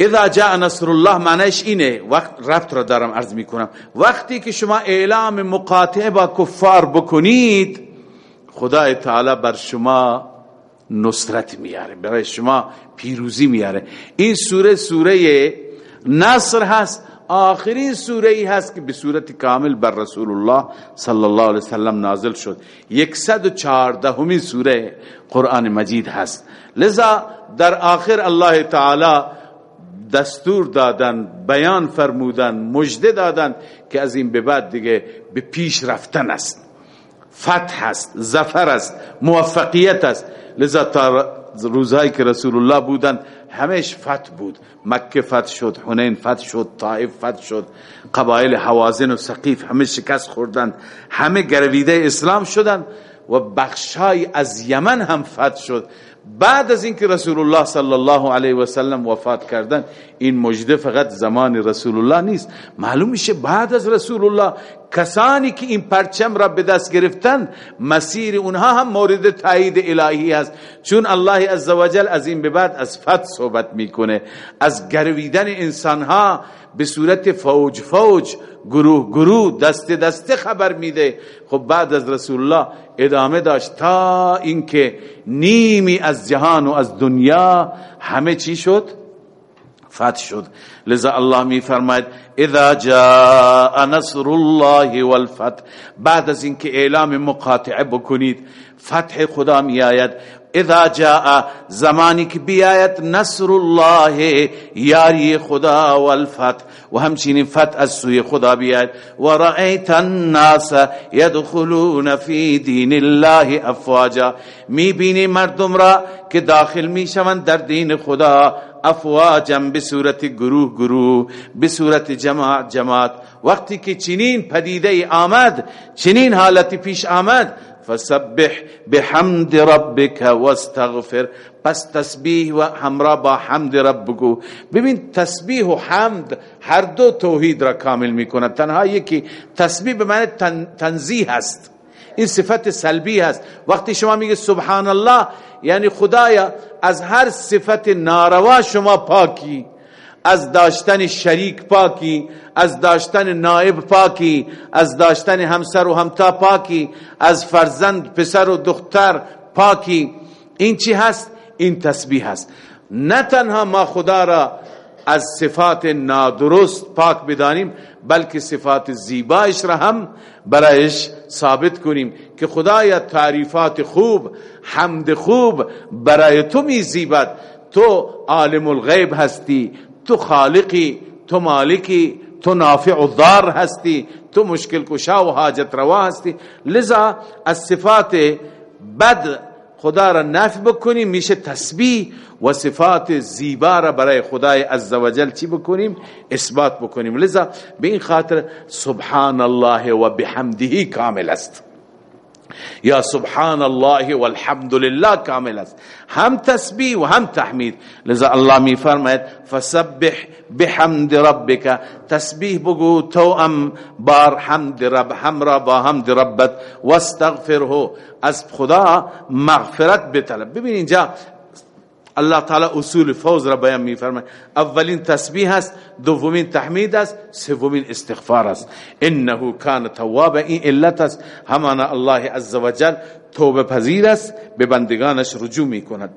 اذا جاء نصر الله معنیش اینه وقت رفت را دارم عرض می‌کنم. وقتی که شما اعلام مقاطعه با کفار بکنید خدا تعالی بر شما نصرت میاره برای شما پیروزی میاره. این سوره سوره نصر هست آخرین سوره ای هست که به صورت کامل بر رسول الله صلی الله علیه وسلم نازل شد. 114 همین سوره قرآن مجید هست. لذا در آخر الله تعالی دستور دادن بیان فرمودن مجده دادن که از این به بعد دیگه به پیش رفتن است. فتح است زفر است موفقیت است. لذا تا روزهایی که رسول الله بودن همش فتح بود. مکه فتح شد حنین فتح شد طائف فتح شد قبایل حوازن و سقیف همه شکست خوردند همه گرویده اسلام شدند و بخشای از یمن هم فتح شد. بعد از اینکه رسول الله صلی الله علیه و سلم وفات کردن این مجده فقط زمان رسول الله نیست. معلوم میشه بعد از رسول الله کسانی که این پرچم را به دست گرفتن مسیر اونها هم مورد تایید الهی است چون الله عزوجل از این به بعد از فتح صحبت می‌کنه. از گرویدن انسانها به صورت فوج فوج گروه گروه دست دست خبر میده. خب بعد از رسول الله ادامه داشت تا اینکه نیمی از جهان و از دنیا همه چی شد؟ فتح شد. لذا الله می فرماید اذا جاء نصر الله والفتح. بعد از اینکه اعلام مقاطعه بکنید فتح خدا می آید اذا جاء زمانی که بیاید نصر الله یاری خدا والفتح. و همچنین فتح از سوی خدا بیاید. و رأیت الناس يدخلون فی دین الله افواجا. می‌بینی مردم را که داخل می‌شوند در دین خدا افواجا به صورت گروه گروه به صورت جماعت جماعت. وقتی که چنین پدیده آمد چنین حالتی پیش آمد فسبح بحمد ربك واستغفر. پس تسبیح و همراه با حمد رب بگو. ببین تسبیح و حمد هر دو توحید را کامل می‌کنه. تنها یکی تسبیح به معنی تنزیه هست. این صفت سلبی هست. وقتی شما میگه سبحان الله یعنی خدایا از هر صفت ناروا شما پاکی. از داشتن شریک پاکی از داشتن نائب پاکی از داشتن همسر و همتا پاکی از فرزند پسر و دختر پاکی. این چی هست؟ این تسبیح هست. نه تنها ما خدا را از صفات نادرست پاک بدانیم بلکه صفات زیبایش را هم برایش ثابت کنیم که خدایا تعریفات خوب حمد خوب برای تو می زیبد. تو عالم الغیب هستی تو خالقی تو مالکی تو نافع و ضار هستی تو مشکل کشا و حاجت روا هستی. لذا از صفات بد خدا را نفی بکنیم میشه تسبیح و صفات زیبا را برای خدای عزوجل چی بکنیم؟ اثبات بکنیم. لذا به این خاطر سبحان الله و بحمده کامل است. یا سبحان الله والحمد لله کامل است. هم تسبیح و هم تحمید. لذا الله می فرماید فسبح بحمد ربك تسبیح بگو تو ام بار حمد رب همرا با حمد ربت واستغفره از خدا مغفرت بطلب. ببین اینجا الله تعالی اصول فوز را بیان میفرماید. اولین تسبیح است دومین تحمید است سومین استغفار است. انه کان تواب این علت است. همان الله عزوجل توبه پذیر است به بندگانش رجوع می‌کند.